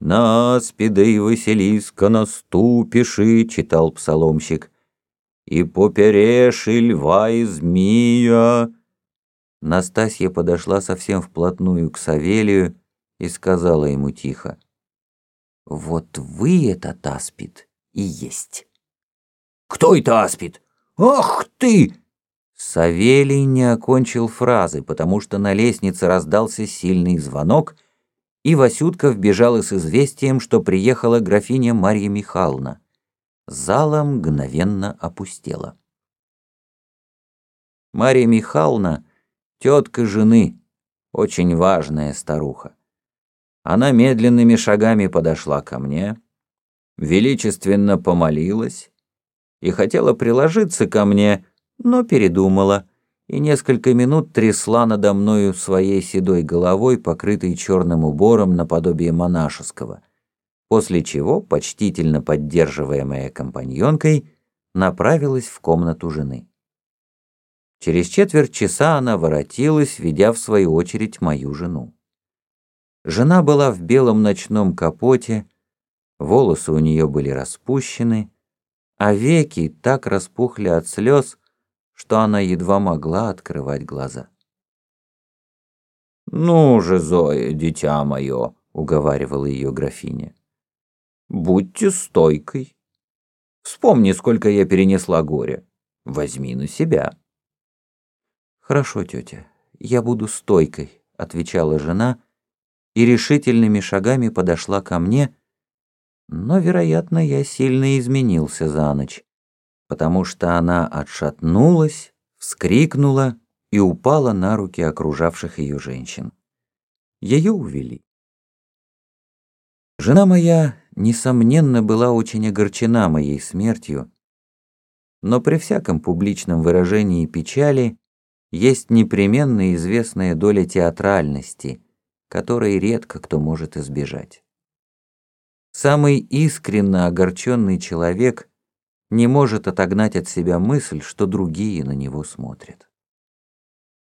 На аспида и Василиска наступиши, читал псаломщик, и попереши льва и змея. Настасья подошла совсем вплотную к Савелию и сказала ему тихо, «Вот вы этот аспид и есть». «Кто это аспид? Ах ты!» Савелий не окончил фразы, потому что на лестнице раздался сильный звонок, и Васютка вбежала с известием, что приехала графиня Марья Михайловна. Зала мгновенно опустела. Марья Михайловна — тетка жены, очень важная старуха. Она медленными шагами подошла ко мне, величественно помолилась и хотела приложиться ко мне, но передумала и несколько минут трясла надо мною своей седой головой, покрытой черным убором наподобие монашеского, после чего, почтительно поддерживаемая компаньонкой, направилась в комнату жены. Через четверть часа она воротилась, ведя в свою очередь мою жену. Жена была в белом ночном капоте, волосы у нее были распущены, а веки так распухли от слез, что она едва могла открывать глаза. «Ну же, Зоя, дитя мое», — уговаривала ее графиня, — «будьте стойкой. Вспомни, сколько я перенесла горя. Возьми на себя». «Хорошо, тетя, я буду стойкой», — отвечала жена и решительными шагами подошла ко мне, но, вероятно, я сильно изменился за ночь потому что она отшатнулась, вскрикнула и упала на руки окружавших ее женщин. Ее увели. Жена моя, несомненно, была очень огорчена моей смертью, но при всяком публичном выражении печали есть непременно известная доля театральности, которой редко кто может избежать. Самый искренно огорченный человек не может отогнать от себя мысль, что другие на него смотрят.